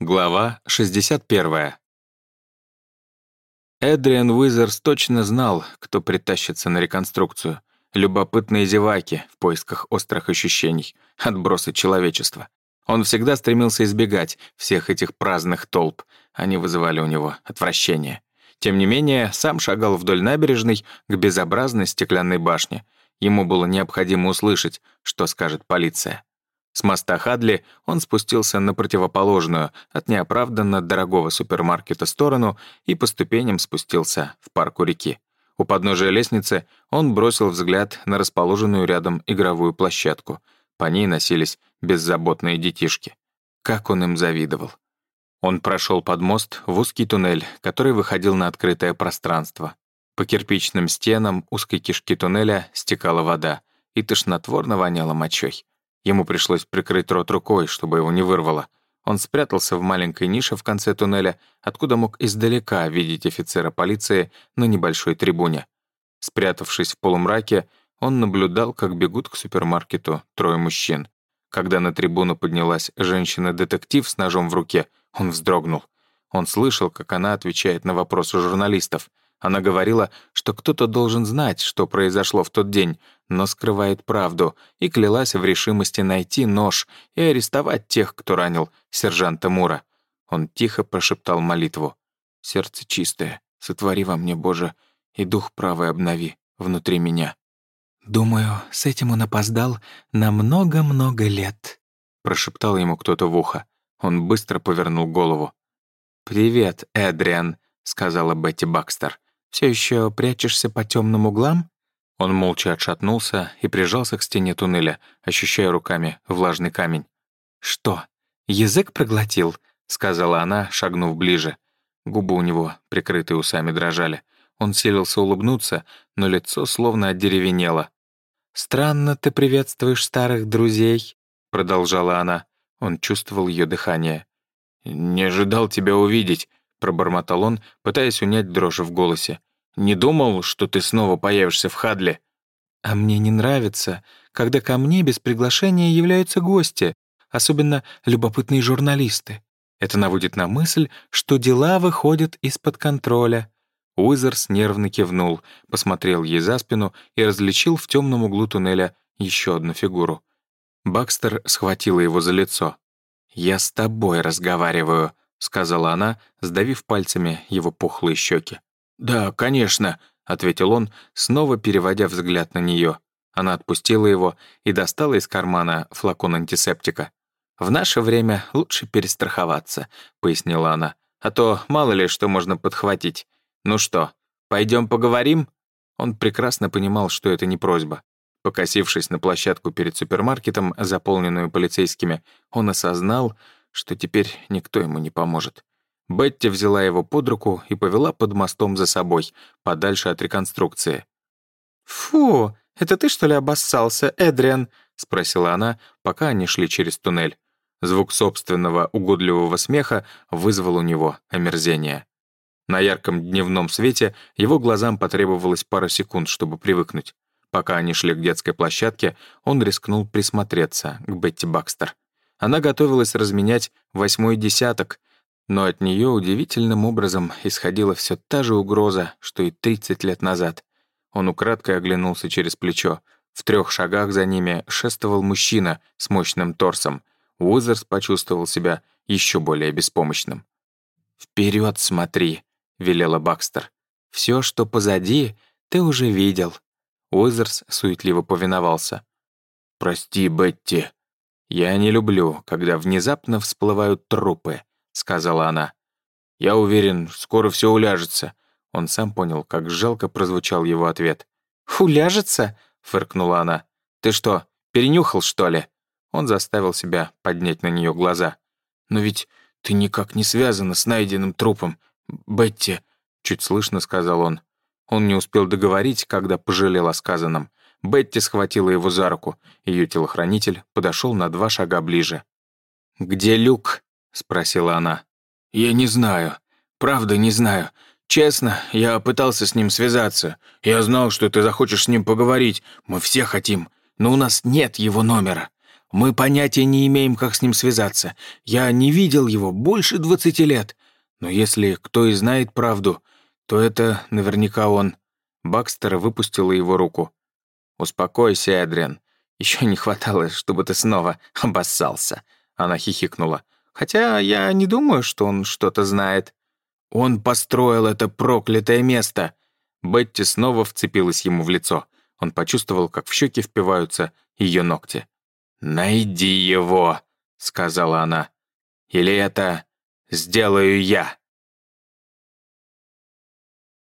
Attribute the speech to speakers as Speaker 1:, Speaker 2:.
Speaker 1: Глава 61. Эдриан Уизерс точно знал, кто притащится на реконструкцию. Любопытные зеваки в поисках острых ощущений, отбросы человечества. Он всегда стремился избегать всех этих праздных толп. Они вызывали у него отвращение. Тем не менее, сам шагал вдоль набережной к безобразной стеклянной башне. Ему было необходимо услышать, что скажет полиция. С моста Хадли он спустился на противоположную, от неоправданно дорогого супермаркета сторону и по ступеням спустился в парк у реки. У подножия лестницы он бросил взгляд на расположенную рядом игровую площадку. По ней носились беззаботные детишки. Как он им завидовал. Он прошел под мост в узкий туннель, который выходил на открытое пространство. По кирпичным стенам узкой кишки туннеля стекала вода и тошнотворно воняло мочой. Ему пришлось прикрыть рот рукой, чтобы его не вырвало. Он спрятался в маленькой нише в конце туннеля, откуда мог издалека видеть офицера полиции на небольшой трибуне. Спрятавшись в полумраке, он наблюдал, как бегут к супермаркету трое мужчин. Когда на трибуну поднялась женщина-детектив с ножом в руке, он вздрогнул. Он слышал, как она отвечает на вопросы журналистов — она говорила, что кто-то должен знать, что произошло в тот день, но скрывает правду, и клялась в решимости найти нож и арестовать тех, кто ранил сержанта Мура. Он тихо прошептал молитву. «Сердце чистое, сотвори во мне, Боже, и дух правый обнови внутри меня».
Speaker 2: «Думаю, с этим он опоздал на много-много лет», —
Speaker 1: прошептал ему кто-то в ухо. Он быстро повернул голову. «Привет, Эдриан», — сказала Бетти Бакстер. Все еще прячешься по темным углам?» Он молча отшатнулся и прижался к стене туннеля, ощущая руками влажный камень.
Speaker 2: «Что, язык проглотил?» — сказала она, шагнув ближе.
Speaker 1: Губы у него, прикрытые усами, дрожали. Он селился улыбнуться, но лицо словно одеревенело.
Speaker 2: «Странно ты приветствуешь старых друзей», — продолжала она.
Speaker 1: Он чувствовал ее дыхание. «Не ожидал тебя увидеть», — пробормотал он, пытаясь унять дрожь в голосе. «Не думал, что ты снова появишься в Хадле?»
Speaker 2: «А мне не нравится, когда ко мне без приглашения являются гости, особенно любопытные журналисты. Это наводит на мысль, что дела выходят из-под контроля».
Speaker 1: Уизерс нервно кивнул, посмотрел ей за спину и различил в темном углу туннеля еще одну фигуру. Бакстер схватила его за лицо. «Я с тобой разговариваю», — сказала она, сдавив пальцами его пухлые щеки. «Да, конечно», — ответил он, снова переводя взгляд на нее. Она отпустила его и достала из кармана флакон антисептика. «В наше время лучше перестраховаться», — пояснила она. «А то мало ли что можно подхватить. Ну что, пойдем поговорим?» Он прекрасно понимал, что это не просьба. Покосившись на площадку перед супермаркетом, заполненную полицейскими, он осознал, что теперь никто ему не поможет. Бетти взяла его под руку и повела под мостом за собой, подальше от реконструкции.
Speaker 2: «Фу, это ты, что ли, обоссался, Эдриан?» — спросила она, пока они шли через туннель.
Speaker 1: Звук собственного угодливого смеха вызвал у него омерзение. На ярком дневном свете его глазам потребовалось пара секунд, чтобы привыкнуть. Пока они шли к детской площадке, он рискнул присмотреться к Бетти Бакстер. Она готовилась разменять восьмой десяток, но от нее удивительным образом исходила все та же угроза, что и 30 лет назад. Он украдкой оглянулся через плечо. В трех шагах за ними шествовал мужчина с мощным торсом. Уизерс почувствовал себя еще более беспомощным.
Speaker 2: «Вперед смотри», — велела Бакстер. «Все, что позади, ты уже видел».
Speaker 1: Уизерс суетливо повиновался. «Прости, Бетти. Я не люблю, когда внезапно всплывают трупы», — сказала она. «Я уверен, скоро все уляжется». Он сам понял, как жалко прозвучал его ответ.
Speaker 2: «Уляжется?»
Speaker 1: — фыркнула она. «Ты что, перенюхал, что ли?» Он заставил себя поднять на нее глаза. «Но ведь ты никак не связана с найденным трупом, Бетти», — чуть слышно сказал он. Он не успел договорить, когда пожалел о сказанном. Бетти схватила его за руку. Ее телохранитель подошел на два шага ближе. «Где Люк?» — спросила она. «Я не знаю. Правда, не знаю. Честно, я пытался с ним связаться. Я знал, что ты захочешь с ним поговорить. Мы все хотим. Но у нас нет его номера. Мы понятия не имеем, как с ним связаться. Я не видел его больше двадцати лет. Но если кто и знает правду, то это наверняка он». Бакстер выпустила его руку. «Успокойся, Эдриан. Еще не хватало, чтобы ты снова обоссался». Она хихикнула. «Хотя я не думаю, что он что-то знает». «Он построил это проклятое место!» Бетти снова вцепилась ему в лицо. Он почувствовал, как в щеки впиваются ее ногти. «Найди его», — сказала она. «Или это сделаю я».